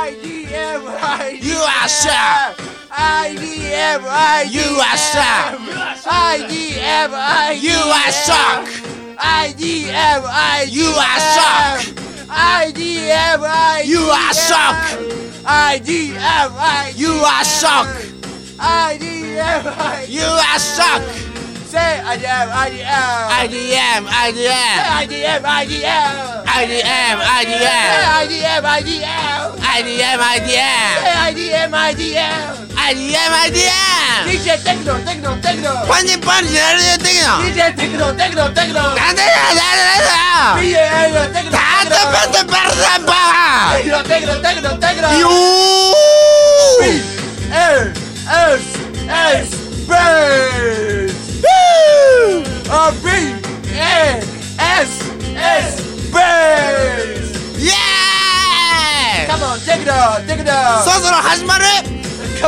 IDM IDM You are sharp. IDM IDM You are sharp. IDM IDM You are shock. IDM IDM You are shock. IDM IDM You are shock. IDM IDM You are shock. IDM IDM You are shock. Say IDM IDM IDM, IDM, IDM IDM IDM, Say IDM, IDM IDM, IDM. IDM, IDM. IDM, IDM. DJ Tecno, Tecno, Tecno. Juan de Radio Tecno. DJ Tecno, Tecno, Tecno. ¡Date, dale, DJ Tecno. ¡Date, pete, perra, pa! Tecno, Tecno, Tecno, Tecno. ¡Yu! R, S, S, B.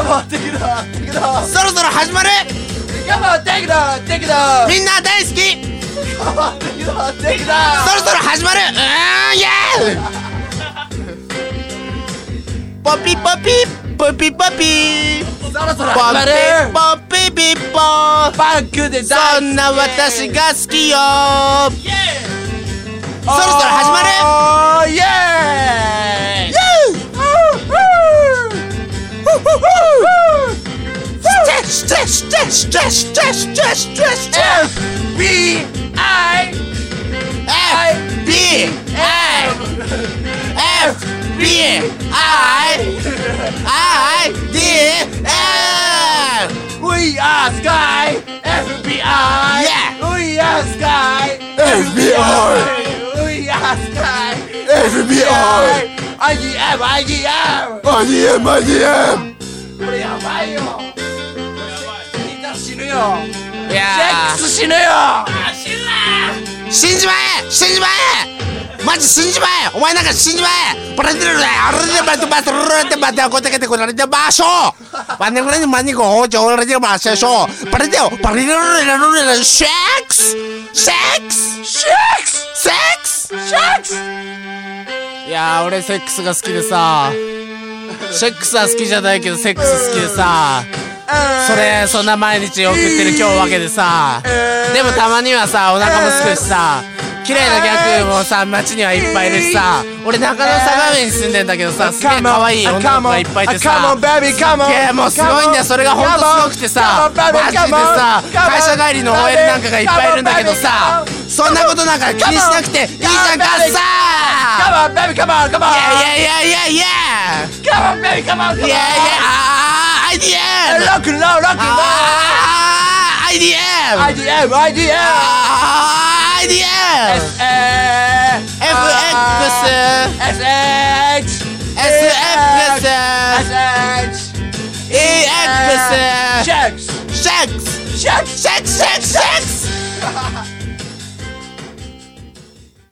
Come on Techno Techno そろそろ始まる？Come on Techno Techno みんな大好き？Come on Techno Techno そろそろ始まる？うーんイエーイ！ポピポピポピポピそろそろポ始まる。ピポピピポパンクでそんな私が好きよ。そろそろ始まる？るイエーイ stress, stress, stress, stress. F B I F B I F B I I D F. We are Sky FBI. Yeah. We are Sky FBI. We are Sky FBI. IGM, IGM. IGM, IGM. We are fire. よ。いジェやックス死ぬよ。ー死んじまえ死んじまえ。マジ死んじまえ。お前なんか死んじまえ。パラデルだあれでバトバトルでバトこてけてこられてましょうバネグレにマニコをちょられてましょうパラデオパラデルレルレルシェックス。セックス。シェックス。セックス。シェックス。いやー俺セックスが好きでさ。セックスは好きじゃないけどセックス好きでさそれそんな毎日送ってる今日わけでさ。でもたまにはさお腹もすくしさ。綺麗なギャグもさ街にはいっぱいいるしさ。俺中野坂上に住んでんだけどさすげえ可愛い女の子がいっぱいいてさ。いやもうすごいんだよ。それがほんとすごくてさ。マジでさ会社帰りの OL なんかがいっぱいいるんだけどさそんなことなんか気にしなくていいじゃんかさ Come on baby come on come on いやいやいやいやいや。Come IDM! Rock and roll, rock and roll! IDM! IDM, IDM! IDM! SH! SH! SH! SH! EX! Checks! Checks! Checks!